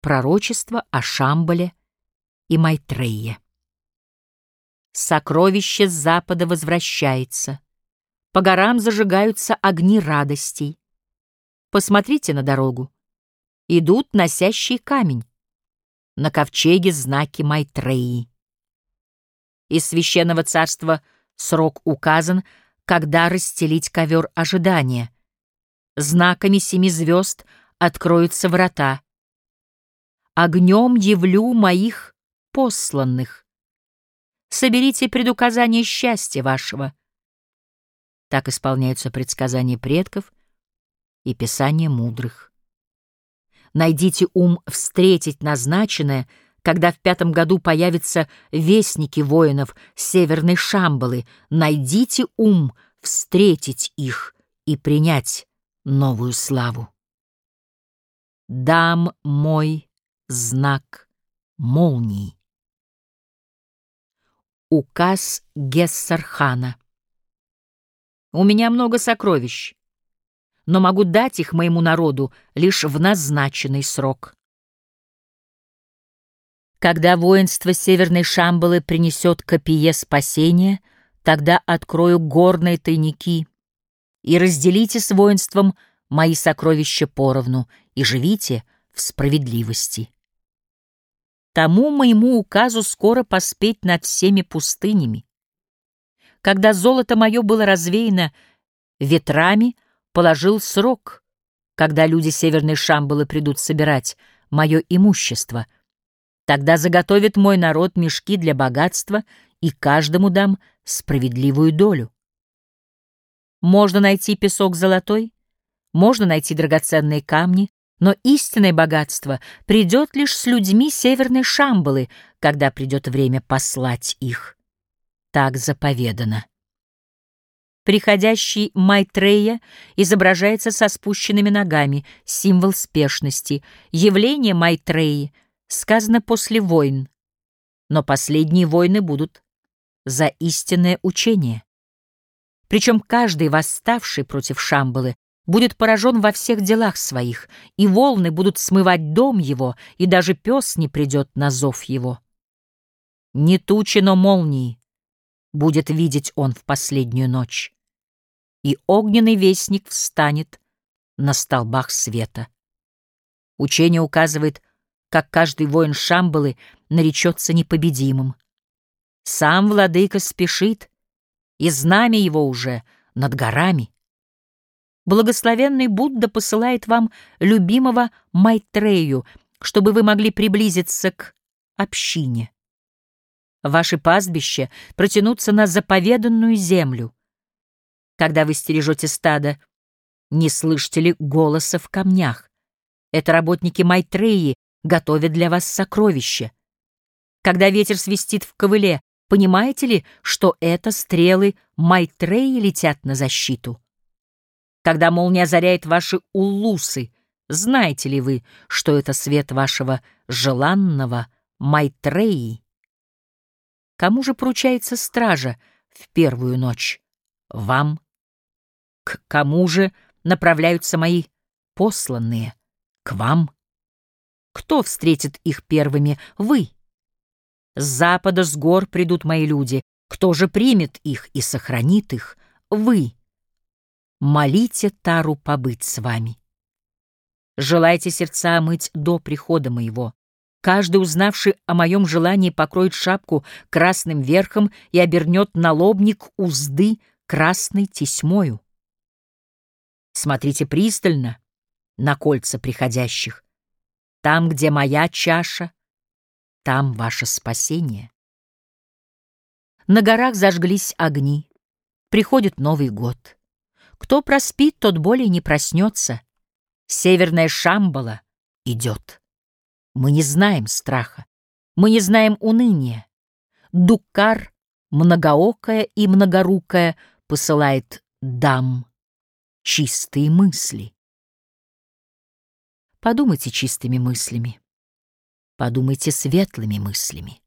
пророчество о Шамбале и Майтрее. Сокровище с запада возвращается. По горам зажигаются огни радостей. Посмотрите на дорогу. Идут носящие камень. На ковчеге знаки Майтреи. Из священного царства срок указан, когда расстелить ковер ожидания. Знаками семи звезд откроются врата. Огнем явлю моих посланных. Соберите предуказание счастья вашего. Так исполняются предсказания предков и писания мудрых. Найдите ум встретить назначенное, когда в пятом году появятся вестники воинов Северной Шамбалы. Найдите ум встретить их и принять новую славу. Дам мой знак молнии. Указ Гессархана У меня много сокровищ, но могу дать их моему народу лишь в назначенный срок. Когда воинство Северной Шамбалы принесет копье спасения, тогда открою горные тайники и разделите с воинством мои сокровища поровну и живите в справедливости тому моему указу скоро поспеть над всеми пустынями. Когда золото мое было развеяно ветрами, положил срок, когда люди Северной Шамбалы придут собирать мое имущество. Тогда заготовит мой народ мешки для богатства, и каждому дам справедливую долю. Можно найти песок золотой, можно найти драгоценные камни, но истинное богатство придет лишь с людьми Северной Шамбалы, когда придет время послать их. Так заповедано. Приходящий Майтрея изображается со спущенными ногами, символ спешности. Явление Майтреи сказано после войн, но последние войны будут за истинное учение. Причем каждый восставший против Шамбалы будет поражен во всех делах своих, и волны будут смывать дом его, и даже пес не придет на зов его. Не тучи, но молнии будет видеть он в последнюю ночь, и огненный вестник встанет на столбах света. Учение указывает, как каждый воин Шамбалы наречется непобедимым. Сам владыка спешит, и знамя его уже над горами — Благословенный Будда посылает вам любимого Майтрею, чтобы вы могли приблизиться к общине. Ваши пастбища протянутся на заповеданную землю. Когда вы стережете стадо, не слышите ли голоса в камнях? Это работники Майтреи готовят для вас сокровища. Когда ветер свистит в ковыле, понимаете ли, что это стрелы Майтреи летят на защиту? Когда молния озаряет ваши улусы, знаете ли вы, что это свет вашего желанного Майтреи? Кому же поручается стража в первую ночь? Вам. К кому же направляются мои посланные? К вам. Кто встретит их первыми? Вы. С запада, с гор придут мои люди. Кто же примет их и сохранит их? Вы. Молите Тару побыть с вами. Желайте сердца омыть до прихода моего. Каждый, узнавший о моем желании, покроет шапку красным верхом и обернет налобник узды красной тесьмою. Смотрите пристально на кольца приходящих. Там, где моя чаша, там ваше спасение. На горах зажглись огни. Приходит Новый год. Кто проспит, тот более не проснется. Северная Шамбала идет. Мы не знаем страха, мы не знаем уныния. Дукар, многоокая и многорукая, посылает дам чистые мысли. Подумайте чистыми мыслями, подумайте светлыми мыслями.